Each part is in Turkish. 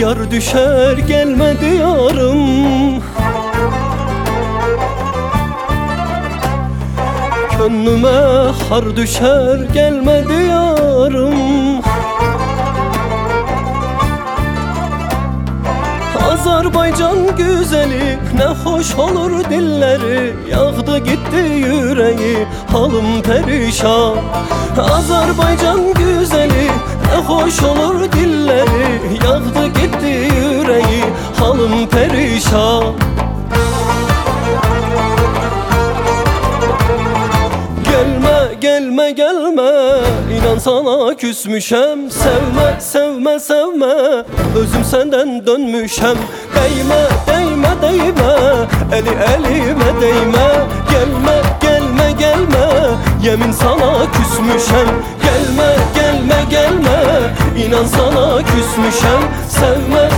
Yar düşer gelme diyarım Gönlüme har düşer gelme diyarım Azerbaycan güzeli ne hoş olur dilleri. Yağdı gitti yüreği halım perişan. Azerbaycan güzeli ne hoş olur dilleri perişan Gelme gelme gelme. İnan sana küsmüşem. Sevme sevme sevme. Özüm senden dönmüşem. Değme değme değme. Eli elime değme. Gelme gelme gelme. Yemin sana küsmüşem. Gelme gelme gelme. İnan sana küsmüşem. Sevme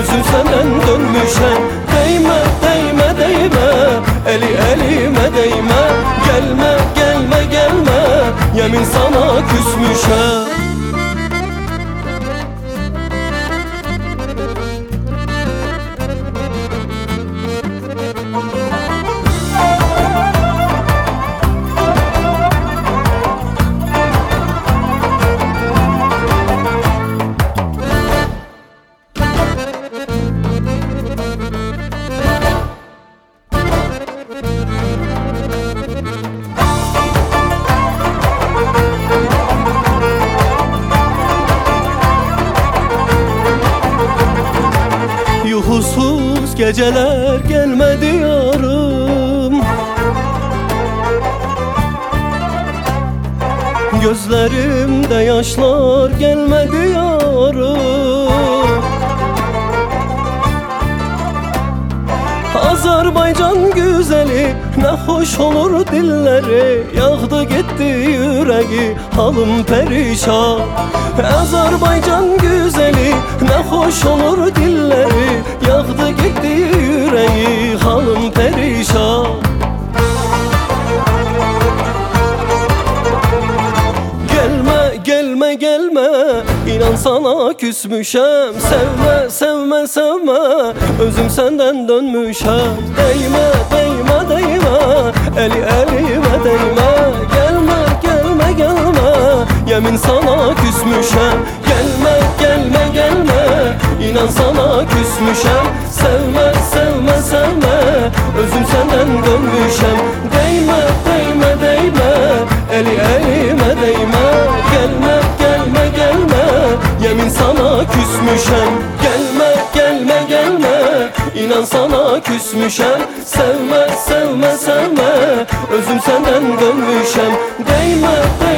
Özüm senden dönmüşem Değme değme değme. Eli elime değme. Gelme gelme gelme. Yemin sana Yuhusuz geceler gelmedi yarım. Gözlerimde yaşlar gelmedi yarım. Azerbaycan güzeli ne hoş olur dilleri. Yağdı gitti yüreği halım perişan. Azerbaycan güzeli ne hoş olur dilleri gitti yüreği halım perişan. Gelme gelme gelme İnan sana küsmüşem. Sevme sevme sevme Özüm senden dönmüşem. Değme değme değme Eli elime değme. Gelme gelme gelme Yemin sana küsmüşem. Gelme gelme gelme İnan sana küsmüşem Sevme sevme sevme Özüm senden dönmüşem Değme değme değme. Eli elime değme. Gelme gelme gelme. Yemin sana küsmüşem. Gelme gelme gelme. İnan sana küsmüşem. Sevme sevme sevme. Özüm senden dönmüşem Değme değme